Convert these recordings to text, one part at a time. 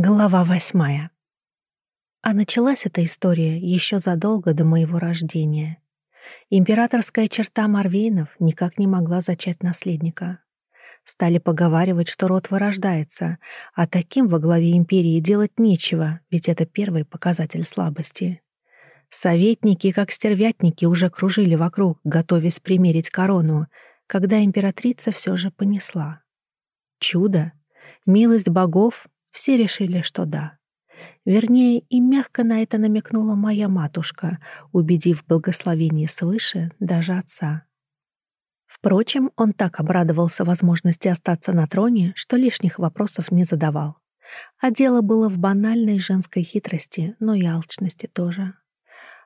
Глава восьмая. А началась эта история еще задолго до моего рождения. Императорская черта Марвейнов никак не могла зачать наследника. Стали поговаривать, что род вырождается, а таким во главе империи делать нечего, ведь это первый показатель слабости. Советники, как стервятники, уже кружили вокруг, готовясь примерить корону, когда императрица все же понесла. Чудо, милость богов все решили, что да. Вернее, и мягко на это намекнула моя матушка, убедив в благословении свыше даже отца. Впрочем, он так обрадовался возможности остаться на троне, что лишних вопросов не задавал. А дело было в банальной женской хитрости, но и алчности тоже.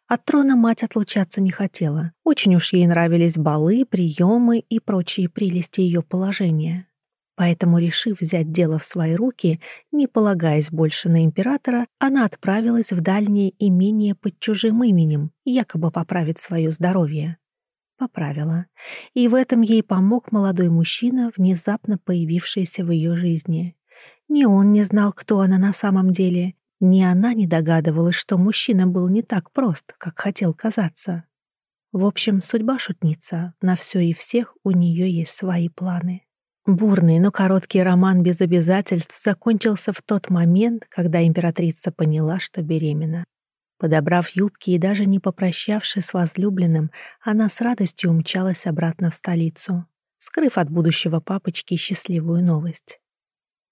От трона мать отлучаться не хотела. Очень уж ей нравились балы, приемы и прочие прелести ее положения. Поэтому, решив взять дело в свои руки, не полагаясь больше на императора, она отправилась в дальнее имение под чужим именем, якобы поправить свое здоровье. Поправила. И в этом ей помог молодой мужчина, внезапно появившийся в ее жизни. Ни он не знал, кто она на самом деле, ни она не догадывалась, что мужчина был не так прост, как хотел казаться. В общем, судьба шутница, на все и всех у нее есть свои планы. Бурный, но короткий роман без обязательств закончился в тот момент, когда императрица поняла, что беременна. Подобрав юбки и даже не попрощавшись с возлюбленным, она с радостью умчалась обратно в столицу, скрыв от будущего папочки счастливую новость.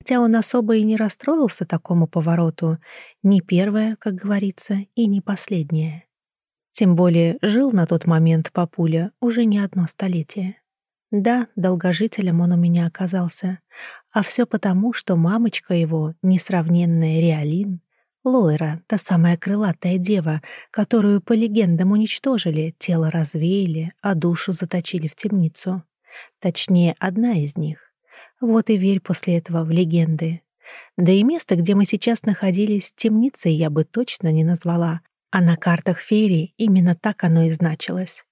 Хотя он особо и не расстроился такому повороту, не первое, как говорится, и не последнее. Тем более жил на тот момент папуля уже не одно столетие. Да, долгожителем он у меня оказался. А все потому, что мамочка его, несравненная Реалин, Лойра, та самая крылатая дева, которую по легендам уничтожили, тело развеяли, а душу заточили в темницу. Точнее, одна из них. Вот и верь после этого в легенды. Да и место, где мы сейчас находились, темницей я бы точно не назвала, а на картах Ферии именно так оно и значилось.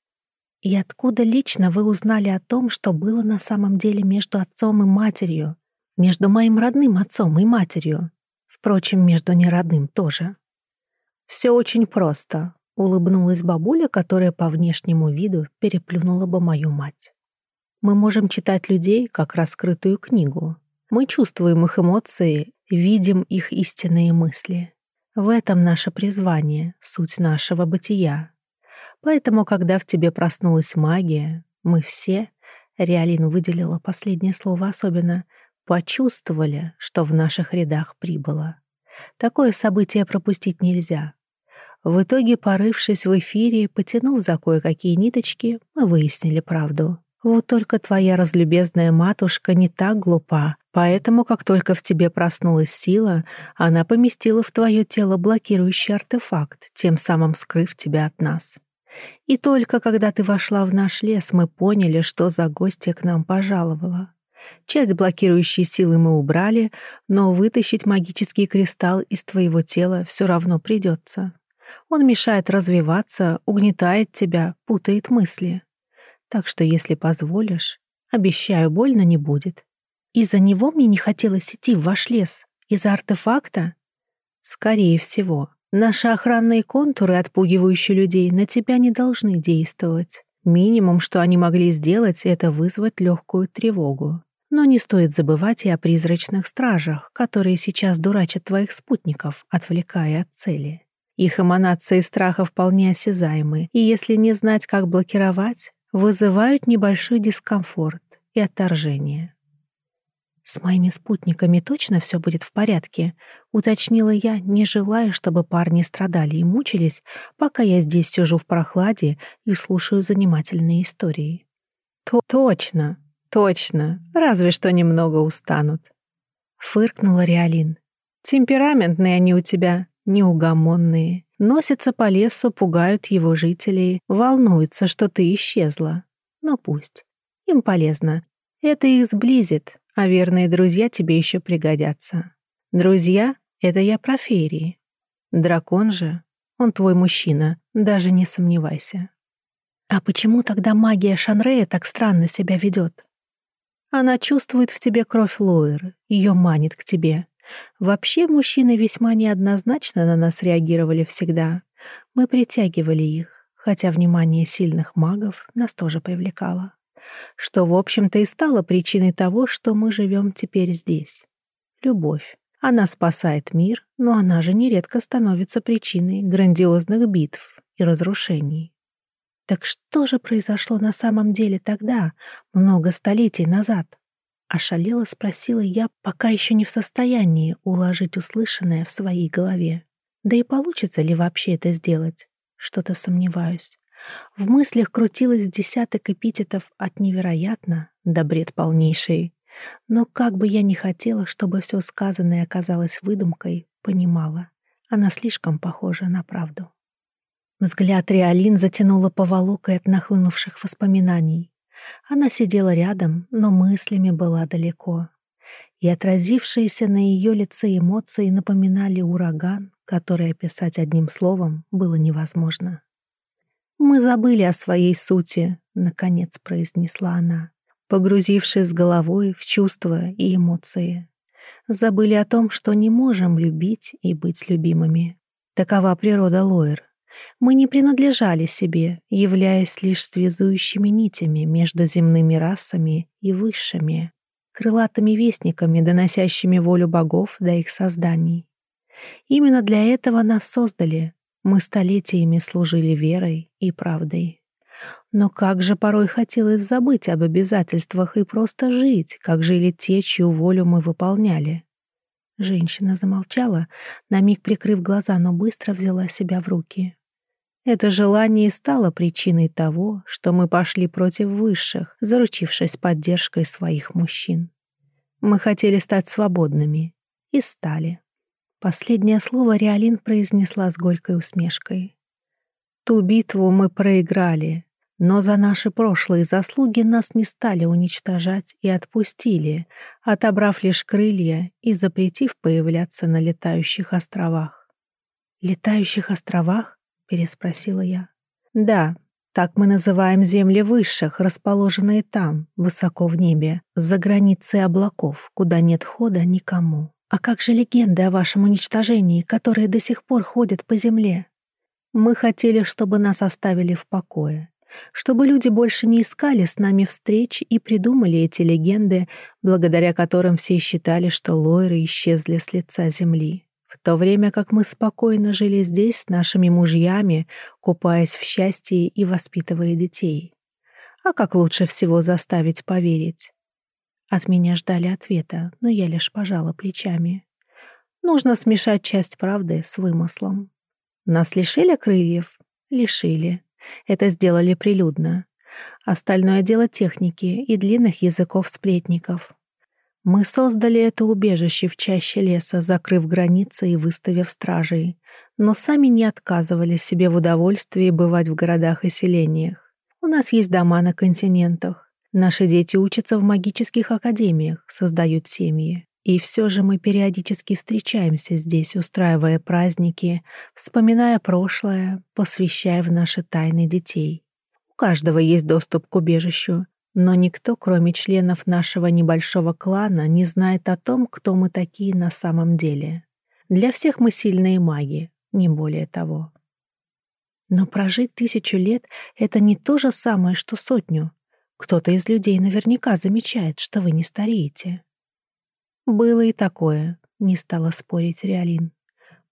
И откуда лично вы узнали о том, что было на самом деле между отцом и матерью? Между моим родным отцом и матерью? Впрочем, между неродным тоже. Все очень просто, улыбнулась бабуля, которая по внешнему виду переплюнула бы мою мать. Мы можем читать людей как раскрытую книгу. Мы чувствуем их эмоции, видим их истинные мысли. В этом наше призвание, суть нашего бытия. Поэтому, когда в тебе проснулась магия, мы все, Реалин выделила последнее слово особенно, почувствовали, что в наших рядах прибыло. Такое событие пропустить нельзя. В итоге, порывшись в эфире, потянув за кое-какие ниточки, мы выяснили правду. Вот только твоя разлюбезная матушка не так глупа, поэтому, как только в тебе проснулась сила, она поместила в твое тело блокирующий артефакт, тем самым скрыв тебя от нас. И только когда ты вошла в наш лес, мы поняли, что за гостья к нам пожаловала. Часть блокирующей силы мы убрали, но вытащить магический кристалл из твоего тела все равно придется. Он мешает развиваться, угнетает тебя, путает мысли. Так что, если позволишь, обещаю, больно не будет. Из-за него мне не хотелось идти в ваш лес? Из-за артефакта? Скорее всего. Наши охранные контуры, отпугивающие людей, на тебя не должны действовать. Минимум, что они могли сделать, это вызвать легкую тревогу. Но не стоит забывать и о призрачных стражах, которые сейчас дурачат твоих спутников, отвлекая от цели. Их эманации страха вполне осязаемы, и если не знать, как блокировать, вызывают небольшой дискомфорт и отторжение. «С моими спутниками точно все будет в порядке?» — уточнила я, не желая, чтобы парни страдали и мучились, пока я здесь сижу в прохладе и слушаю занимательные истории. «То точно, точно, разве что немного устанут», — фыркнула Реалин. «Темпераментные они у тебя, неугомонные, носятся по лесу, пугают его жителей, волнуются, что ты исчезла. Но пусть. Им полезно. Это их сблизит, а верные друзья тебе еще пригодятся. Друзья — это я про феерии. Дракон же, он твой мужчина, даже не сомневайся. А почему тогда магия Шанрея так странно себя ведет? Она чувствует в тебе кровь Лоэр, ее манит к тебе. Вообще мужчины весьма неоднозначно на нас реагировали всегда. Мы притягивали их, хотя внимание сильных магов нас тоже привлекало. Что, в общем-то, и стало причиной того, что мы живем теперь здесь. Любовь. Она спасает мир, но она же нередко становится причиной грандиозных битв и разрушений. Так что же произошло на самом деле тогда, много столетий назад? Ошалела спросила я, пока еще не в состоянии уложить услышанное в своей голове. Да и получится ли вообще это сделать? Что-то сомневаюсь. В мыслях крутилось десяток эпитетов от невероятно до бред полнейший. Но как бы я ни хотела, чтобы все сказанное оказалось выдумкой, понимала, она слишком похожа на правду. Взгляд Реалин затянула поволокой от нахлынувших воспоминаний. Она сидела рядом, но мыслями была далеко. И отразившиеся на ее лице эмоции напоминали ураган, который описать одним словом было невозможно. «Мы забыли о своей сути», — наконец произнесла она, погрузившись головой в чувства и эмоции. Забыли о том, что не можем любить и быть любимыми. Такова природа Лоэр. Мы не принадлежали себе, являясь лишь связующими нитями между земными расами и высшими, крылатыми вестниками, доносящими волю богов до их созданий. Именно для этого нас создали. Мы столетиями служили верой и правдой. Но как же порой хотелось забыть об обязательствах и просто жить, как жили те, чью волю мы выполняли. Женщина замолчала, на миг прикрыв глаза, но быстро взяла себя в руки. Это желание стало причиной того, что мы пошли против высших, заручившись поддержкой своих мужчин. Мы хотели стать свободными. И стали. Последнее слово Реалин произнесла с горькой усмешкой. Ту битву мы проиграли, но за наши прошлые заслуги нас не стали уничтожать и отпустили, отобрав лишь крылья и запретив появляться на летающих островах. «Летающих островах?» — переспросила я. «Да, так мы называем земли высших, расположенные там, высоко в небе, за границей облаков, куда нет хода никому». А как же легенды о вашем уничтожении, которые до сих пор ходят по земле? Мы хотели, чтобы нас оставили в покое, чтобы люди больше не искали с нами встреч и придумали эти легенды, благодаря которым все считали, что лойры исчезли с лица земли. В то время как мы спокойно жили здесь с нашими мужьями, купаясь в счастье и воспитывая детей. А как лучше всего заставить поверить? От меня ждали ответа, но я лишь пожала плечами. Нужно смешать часть правды с вымыслом. Нас лишили крыльев? Лишили. Это сделали прилюдно. Остальное дело техники и длинных языков сплетников. Мы создали это убежище в чаще леса, закрыв границы и выставив стражей, но сами не отказывали себе в удовольствии бывать в городах и селениях. У нас есть дома на континентах, Наши дети учатся в магических академиях, создают семьи. И все же мы периодически встречаемся здесь, устраивая праздники, вспоминая прошлое, посвящая в наши тайны детей. У каждого есть доступ к убежищу, но никто, кроме членов нашего небольшого клана, не знает о том, кто мы такие на самом деле. Для всех мы сильные маги, не более того. Но прожить тысячу лет — это не то же самое, что сотню. Кто-то из людей наверняка замечает, что вы не стареете. Было и такое, не стала спорить Реалин.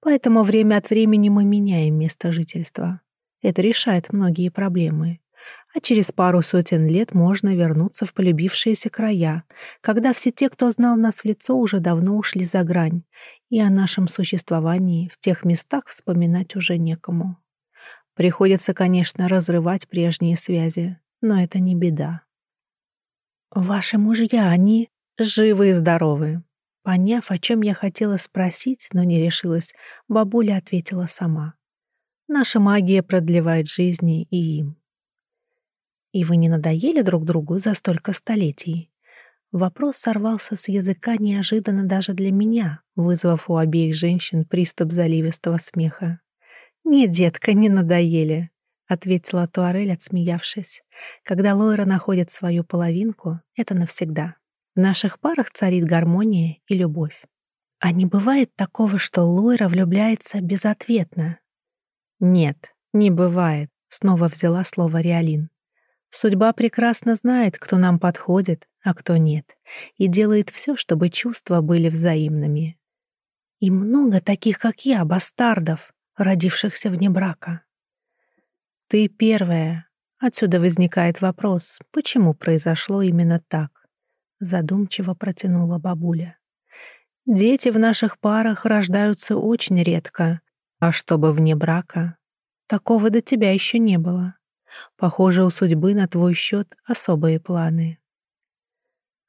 Поэтому время от времени мы меняем место жительства. Это решает многие проблемы. А через пару сотен лет можно вернуться в полюбившиеся края, когда все те, кто знал нас в лицо, уже давно ушли за грань, и о нашем существовании в тех местах вспоминать уже некому. Приходится, конечно, разрывать прежние связи, но это не беда. «Ваши мужья, они живы и здоровы». Поняв, о чем я хотела спросить, но не решилась, бабуля ответила сама. «Наша магия продлевает жизни и им». «И вы не надоели друг другу за столько столетий?» Вопрос сорвался с языка неожиданно даже для меня, вызвав у обеих женщин приступ заливистого смеха. «Нет, детка, не надоели. — ответила Туарель, отсмеявшись. «Когда Лойра находит свою половинку, это навсегда. В наших парах царит гармония и любовь». А не бывает такого, что Лойра влюбляется безответно? Нет, не бывает, снова взяла слово Реалин. Судьба прекрасно знает, кто нам подходит, а кто нет, и делает все, чтобы чувства были взаимными. И много таких, как я, бастардов, родившихся вне брака. Ты первая. Отсюда возникает вопрос, почему произошло именно так? Задумчиво протянула бабуля. Дети в наших парах рождаются очень редко, а чтобы вне брака, такого до тебя еще не было. Похоже, у судьбы на твой счет особые планы.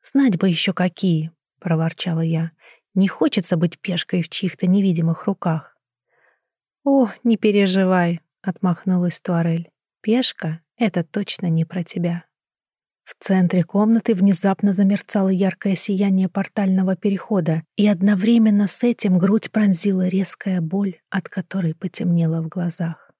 «Знать бы еще какие!» — проворчала я. «Не хочется быть пешкой в чьих-то невидимых руках». «О, не переживай!» — отмахнулась Туарель. «Пешка — это точно не про тебя». В центре комнаты внезапно замерцало яркое сияние портального перехода, и одновременно с этим грудь пронзила резкая боль, от которой потемнело в глазах.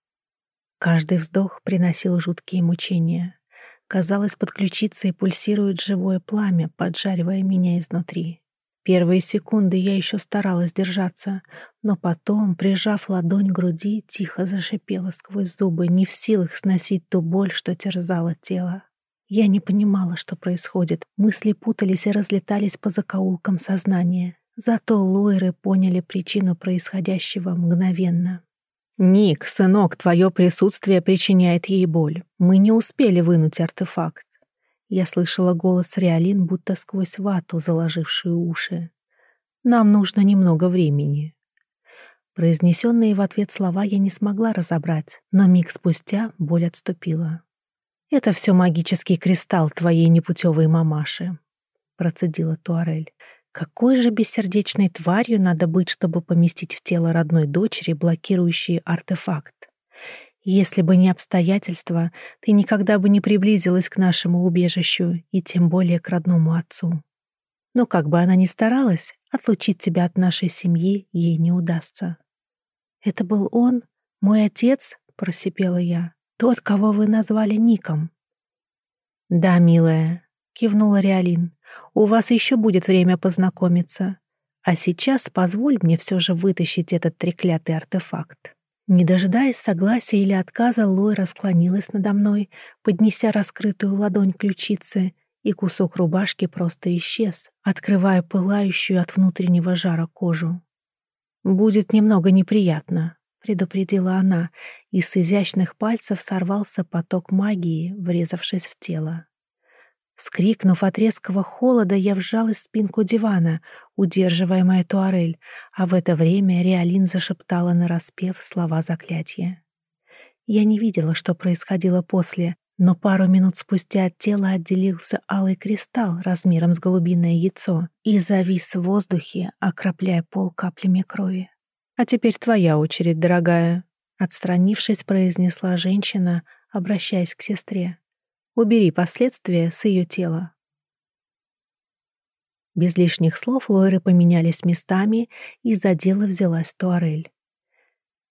Каждый вздох приносил жуткие мучения. Казалось, под ключицей пульсирует живое пламя, поджаривая меня изнутри. Первые секунды я еще старалась держаться, но потом, прижав ладонь к груди, тихо зашипела сквозь зубы, не в силах сносить ту боль, что терзала тело. Я не понимала, что происходит. Мысли путались и разлетались по закоулкам сознания. Зато Лойры поняли причину происходящего мгновенно. «Ник, сынок, твое присутствие причиняет ей боль. Мы не успели вынуть артефакт». Я слышала голос Реалин, будто сквозь вату, заложившую уши. «Нам нужно немного времени». Произнесенные в ответ слова я не смогла разобрать, но миг спустя боль отступила. «Это все магический кристалл твоей непутевой мамаши», — процедила Туарель. Какой же бессердечной тварью надо быть, чтобы поместить в тело родной дочери блокирующий артефакт? Если бы не обстоятельства, ты никогда бы не приблизилась к нашему убежищу и тем более к родному отцу. Но как бы она ни старалась, отлучить тебя от нашей семьи ей не удастся. «Это был он, мой отец?» — просипела я. «Тот, кого вы назвали Ником». «Да, милая», — кивнула Реалин. У вас еще будет время познакомиться. А сейчас позволь мне все же вытащить этот треклятый артефакт». Не дожидаясь согласия или отказа, Лойра склонилась надо мной, поднеся раскрытую ладонь ключицы, и кусок рубашки просто исчез, открывая пылающую от внутреннего жара кожу. «Будет немного неприятно», — предупредила она, и с изящных пальцев сорвался поток магии, врезавшись в тело. Вскрикнув от резкого холода, я вжалась в спинку дивана, удерживая мою туарель, а в это время Реалин зашептала нараспев слова заклятия. Я не видела, что происходило после, но пару минут спустя от тела отделился алый кристалл размером с голубиное яйцо и завис в воздухе, окропляя пол каплями крови. «А теперь твоя очередь, дорогая», — отстранившись, произнесла женщина, обращаясь к сестре. Убери последствия с ее тела. Без лишних слов Лойры поменялись местами, и за дело взялась Туарель.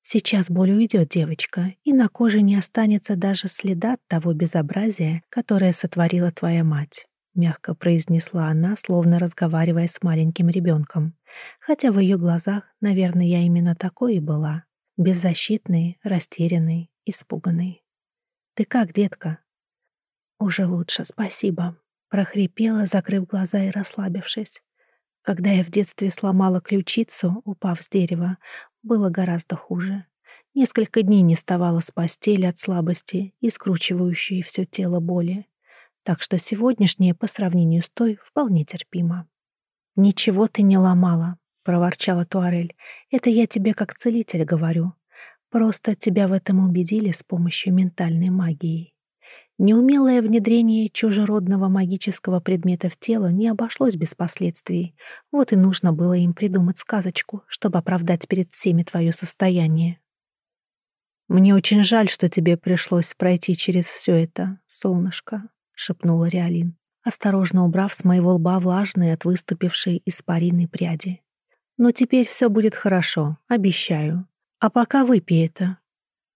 Сейчас боль уйдет, девочка, и на коже не останется даже следа того безобразия, которое сотворила твоя мать. Мягко произнесла она, словно разговаривая с маленьким ребенком. Хотя в ее глазах, наверное, я именно такой и была. Беззащитной, растерянной, испуганной. «Ты как, детка?» «Уже лучше, спасибо», — прохрипела, закрыв глаза и расслабившись. Когда я в детстве сломала ключицу, упав с дерева, было гораздо хуже. Несколько дней не вставала с постели от слабости и скручивающей все тело боли. Так что сегодняшнее по сравнению с той вполне терпимо. «Ничего ты не ломала», — проворчала Туарель. «Это я тебе как целитель говорю. Просто тебя в этом убедили с помощью ментальной магии». Неумелое внедрение чужеродного магического предмета в тело не обошлось без последствий. Вот и нужно было им придумать сказочку, чтобы оправдать перед всеми твое состояние. «Мне очень жаль, что тебе пришлось пройти через все это, солнышко», — шепнула Реалин, осторожно убрав с моего лба влажные от выступившей испарины пряди. «Но теперь все будет хорошо, обещаю. А пока выпей это».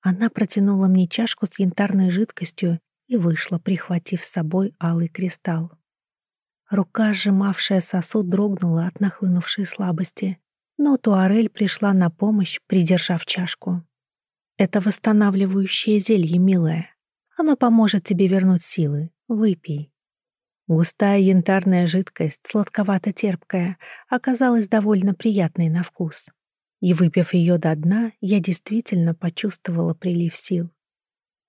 Она протянула мне чашку с янтарной жидкостью и вышла, прихватив с собой алый кристалл. Рука, сжимавшая сосуд, дрогнула от нахлынувшей слабости. но Туарель пришла на помощь, придержав чашку. «Это восстанавливающее зелье, милая. Оно поможет тебе вернуть силы. Выпей». Густая янтарная жидкость, сладковато-терпкая, оказалась довольно приятной на вкус. И, выпив ее до дна, я действительно почувствовала прилив сил.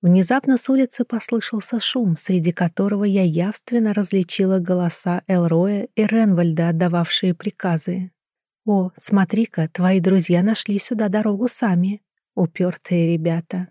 Внезапно с улицы послышался шум, среди которого я явственно различила голоса Элроя и Ренвальда, отдававшие приказы. «О, смотри-ка, твои друзья нашли сюда дорогу сами. Упертые ребята».